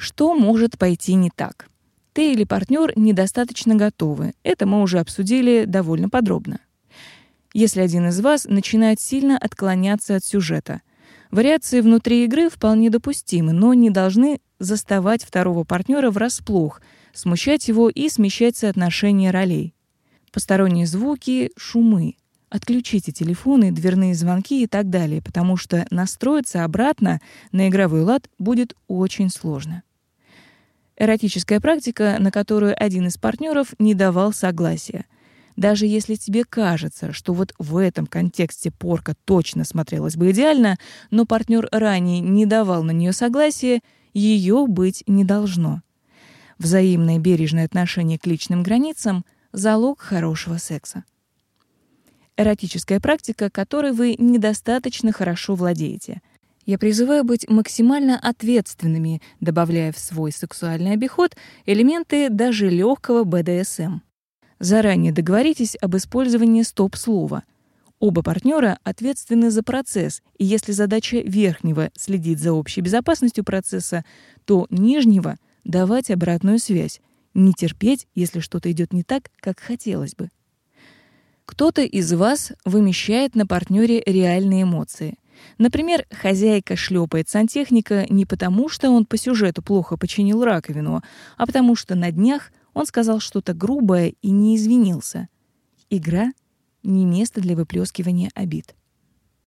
Что может пойти не так? Ты или партнер недостаточно готовы. Это мы уже обсудили довольно подробно. Если один из вас начинает сильно отклоняться от сюжета. Вариации внутри игры вполне допустимы, но не должны заставать второго партнера врасплох, смущать его и смещать соотношение ролей. Посторонние звуки, шумы. Отключите телефоны, дверные звонки и так далее, потому что настроиться обратно на игровой лад будет очень сложно. Эротическая практика, на которую один из партнеров не давал согласия. Даже если тебе кажется, что вот в этом контексте порка точно смотрелась бы идеально, но партнер ранее не давал на нее согласия, ее быть не должно. Взаимное бережное отношение к личным границам — залог хорошего секса. Эротическая практика, которой вы недостаточно хорошо владеете. Я призываю быть максимально ответственными, добавляя в свой сексуальный обиход элементы даже легкого БДСМ. Заранее договоритесь об использовании стоп-слова. Оба партнера ответственны за процесс, и если задача верхнего следить за общей безопасностью процесса, то нижнего — давать обратную связь, не терпеть, если что-то идет не так, как хотелось бы. Кто-то из вас вымещает на партнере реальные эмоции. Например, хозяйка шлепает сантехника не потому, что он по сюжету плохо починил раковину, а потому что на днях он сказал что-то грубое и не извинился. Игра — не место для выплескивания обид.